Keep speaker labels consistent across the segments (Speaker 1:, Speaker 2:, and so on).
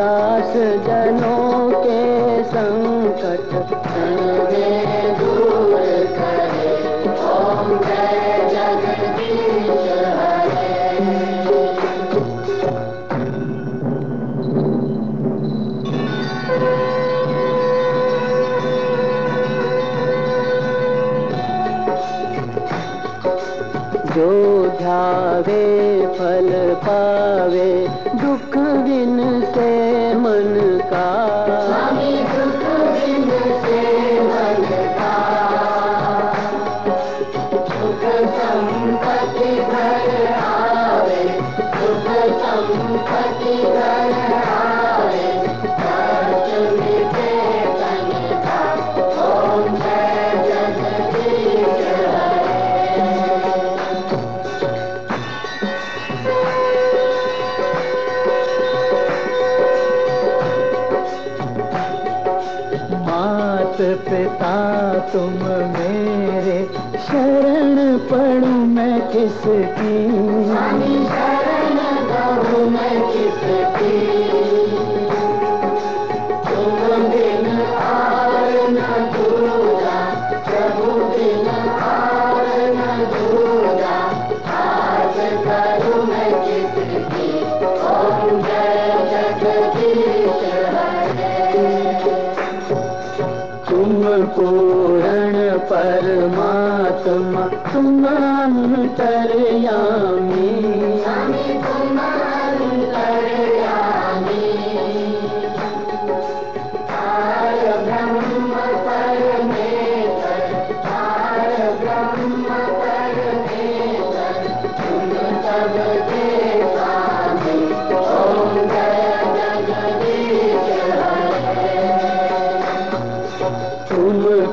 Speaker 1: दास जनों के संकट जो ध्यावे फल पावे दुख बिन से मन पिता तुम मेरे शरण पढ़ू मैं किसकी शरण कहूँ मैं किसकी? तुम पूरण परमात्मा तुम अंतर्यामी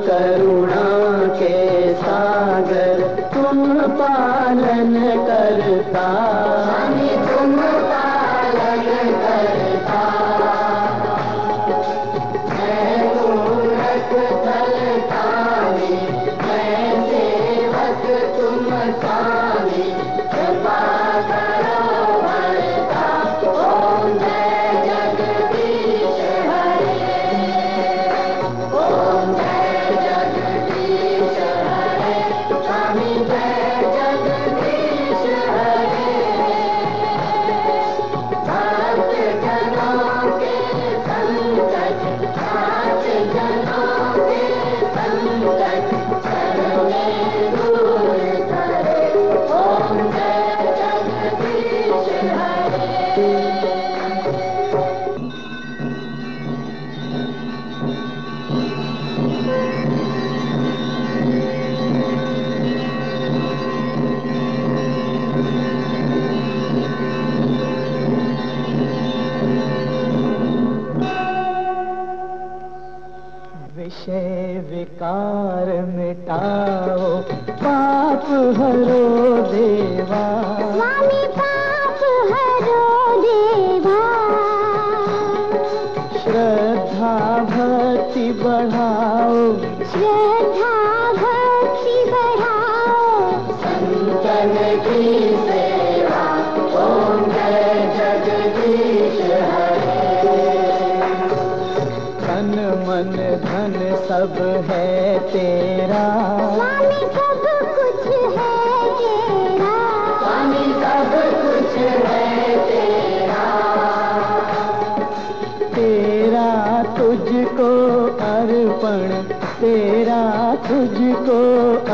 Speaker 1: करुणा के सागर तुम पालन करता विकार मिटाओ। पाप हरो देवा।
Speaker 2: स्वामी पाप हरो देवा।
Speaker 1: श्रद्धा भक्ति बढ़ाओ।
Speaker 2: श्रद्धा भक्ति बढ़ाओ।
Speaker 1: संतन की सब है तेरा?
Speaker 2: स्वामी सब कुछ है तेरा?
Speaker 1: स्वामी सब कुछ है तेरा? तेरा तुझको अर्पण तेरा तुझको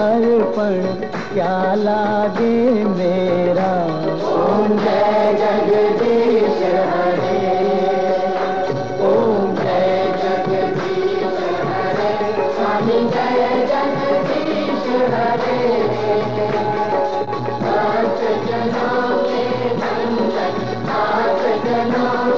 Speaker 1: अर्पण क्या लागे मेरा? ओम जय जगदीश हरे। Thank you.